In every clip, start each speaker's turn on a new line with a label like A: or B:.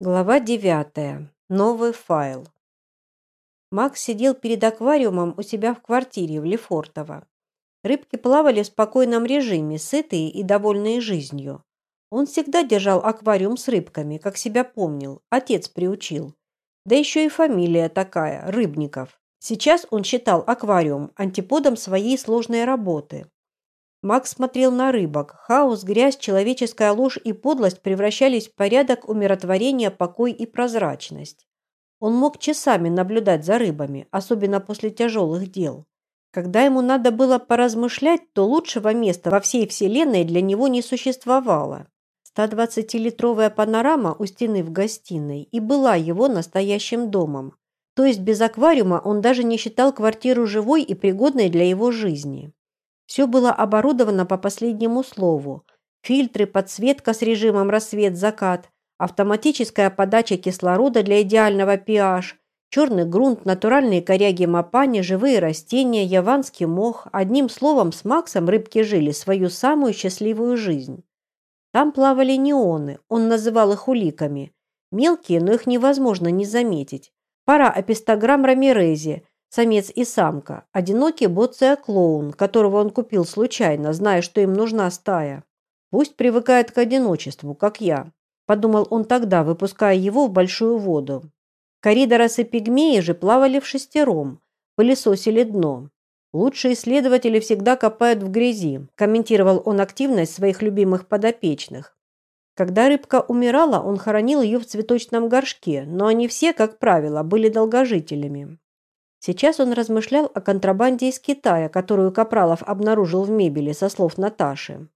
A: Глава 9. Новый файл. Макс сидел перед аквариумом у себя в квартире в Лефортово. Рыбки плавали в спокойном режиме, сытые и довольные жизнью. Он всегда держал аквариум с рыбками, как себя помнил, отец приучил. Да еще и фамилия такая – Рыбников. Сейчас он считал аквариум антиподом своей сложной работы. Макс смотрел на рыбок. Хаос, грязь, человеческая ложь и подлость превращались в порядок, умиротворение, покой и прозрачность. Он мог часами наблюдать за рыбами, особенно после тяжелых дел. Когда ему надо было поразмышлять, то лучшего места во всей вселенной для него не существовало. 120-литровая панорама у стены в гостиной и была его настоящим домом. То есть без аквариума он даже не считал квартиру живой и пригодной для его жизни. Все было оборудовано по последнему слову. Фильтры, подсветка с режимом рассвет-закат, автоматическая подача кислорода для идеального pH, черный грунт, натуральные коряги мапани, живые растения, яванский мох. Одним словом, с Максом рыбки жили свою самую счастливую жизнь. Там плавали неоны, он называл их уликами. Мелкие, но их невозможно не заметить. Пара апистограмм рамирези, Самец и самка. Одинокий боция-клоун, которого он купил случайно, зная, что им нужна стая. Пусть привыкает к одиночеству, как я. Подумал он тогда, выпуская его в большую воду. Коридорос и пигмеи же плавали в шестером, пылесосили дно. Лучшие исследователи всегда копают в грязи, комментировал он активность своих любимых подопечных. Когда рыбка умирала, он хоронил ее в цветочном горшке, но они все, как правило, были долгожителями. Сейчас он размышлял о контрабанде из Китая, которую Капралов обнаружил в мебели, со слов Наташи.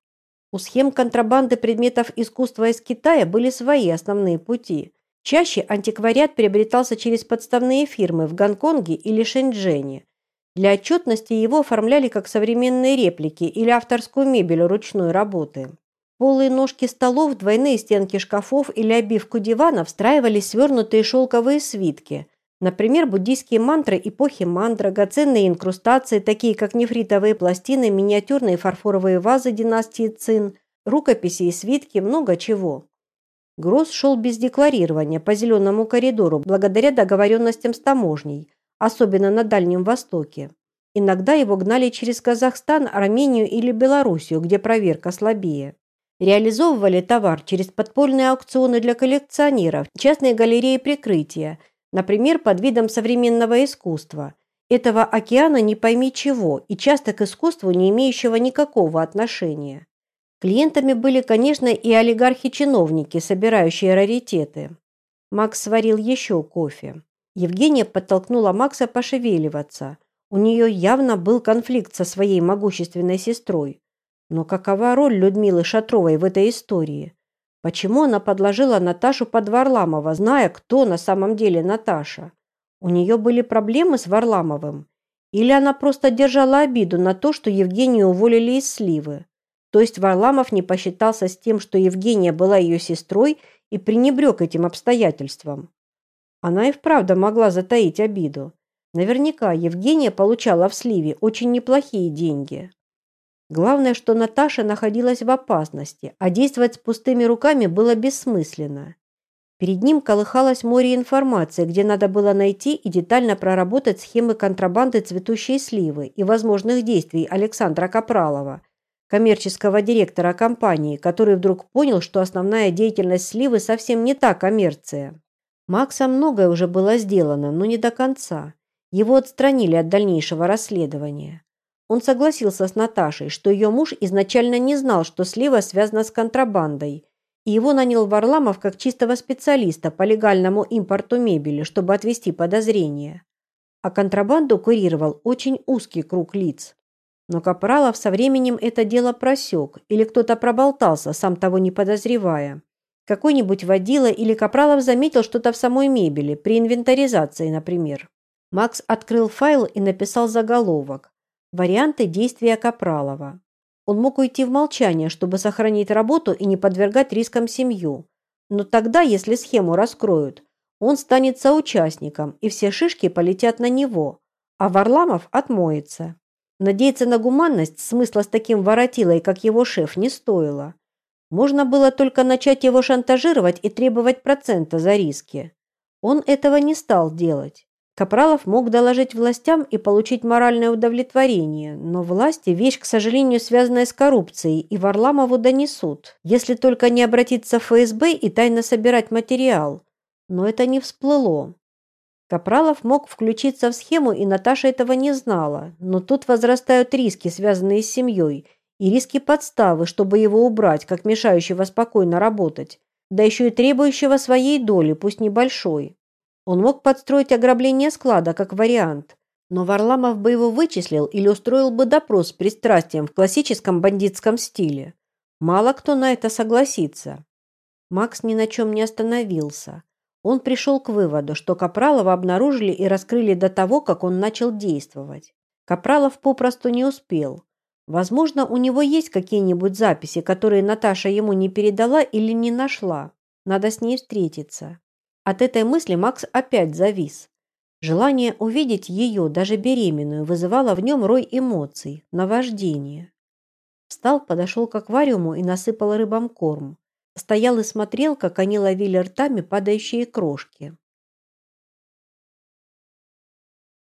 A: У схем контрабанды предметов искусства из Китая были свои основные пути. Чаще антиквариат приобретался через подставные фирмы в Гонконге или Шэньчжэне. Для отчетности его оформляли как современные реплики или авторскую мебель ручной работы. Полые ножки столов, двойные стенки шкафов или обивку дивана встраивали свернутые шелковые свитки – Например, буддийские мантры эпохи ман, драгоценные инкрустации, такие как нефритовые пластины, миниатюрные фарфоровые вазы династии Цин, рукописи и свитки, много чего. Груз шел без декларирования по зеленому коридору благодаря договоренностям с таможней, особенно на Дальнем Востоке. Иногда его гнали через Казахстан, Армению или Белоруссию, где проверка слабее. Реализовывали товар через подпольные аукционы для коллекционеров, частные галереи прикрытия – Например, под видом современного искусства. Этого океана не пойми чего и часто к искусству не имеющего никакого отношения. Клиентами были, конечно, и олигархи-чиновники, собирающие раритеты. Макс сварил еще кофе. Евгения подтолкнула Макса пошевеливаться. У нее явно был конфликт со своей могущественной сестрой. Но какова роль Людмилы Шатровой в этой истории? Почему она подложила Наташу под Варламова, зная, кто на самом деле Наташа? У нее были проблемы с Варламовым? Или она просто держала обиду на то, что Евгению уволили из сливы? То есть Варламов не посчитался с тем, что Евгения была ее сестрой и пренебрег этим обстоятельством. Она и вправду могла затаить обиду. Наверняка Евгения получала в сливе очень неплохие деньги. Главное, что Наташа находилась в опасности, а действовать с пустыми руками было бессмысленно. Перед ним колыхалось море информации, где надо было найти и детально проработать схемы контрабанды цветущей сливы и возможных действий Александра Капралова, коммерческого директора компании, который вдруг понял, что основная деятельность сливы совсем не та коммерция. Макса многое уже было сделано, но не до конца. Его отстранили от дальнейшего расследования. Он согласился с Наташей, что ее муж изначально не знал, что слива связана с контрабандой, и его нанял Варламов как чистого специалиста по легальному импорту мебели, чтобы отвести подозрения. А контрабанду курировал очень узкий круг лиц. Но Капралов со временем это дело просек, или кто-то проболтался, сам того не подозревая. Какой-нибудь водила или Капралов заметил что-то в самой мебели, при инвентаризации, например. Макс открыл файл и написал заголовок. Варианты действия Капралова. Он мог уйти в молчание, чтобы сохранить работу и не подвергать рискам семью. Но тогда, если схему раскроют, он станет соучастником, и все шишки полетят на него, а Варламов отмоется. Надеяться на гуманность смысла с таким воротилой, как его шеф, не стоило. Можно было только начать его шантажировать и требовать процента за риски. Он этого не стал делать. Капралов мог доложить властям и получить моральное удовлетворение, но власти – вещь, к сожалению, связанная с коррупцией, и Варламову донесут, если только не обратиться в ФСБ и тайно собирать материал. Но это не всплыло. Капралов мог включиться в схему, и Наташа этого не знала, но тут возрастают риски, связанные с семьей, и риски подставы, чтобы его убрать, как мешающего спокойно работать, да еще и требующего своей доли, пусть небольшой. Он мог подстроить ограбление склада как вариант, но Варламов бы его вычислил или устроил бы допрос с пристрастием в классическом бандитском стиле. Мало кто на это согласится. Макс ни на чем не остановился. Он пришел к выводу, что Капралова обнаружили и раскрыли до того, как он начал действовать. Капралов попросту не успел. Возможно, у него есть какие-нибудь записи, которые Наташа ему не передала или не нашла. Надо с ней встретиться. От этой мысли Макс опять завис. Желание увидеть ее, даже беременную, вызывало в нем рой эмоций, наваждение. Встал, подошел к аквариуму и насыпал рыбам корм. Стоял и смотрел, как они ловили ртами падающие крошки.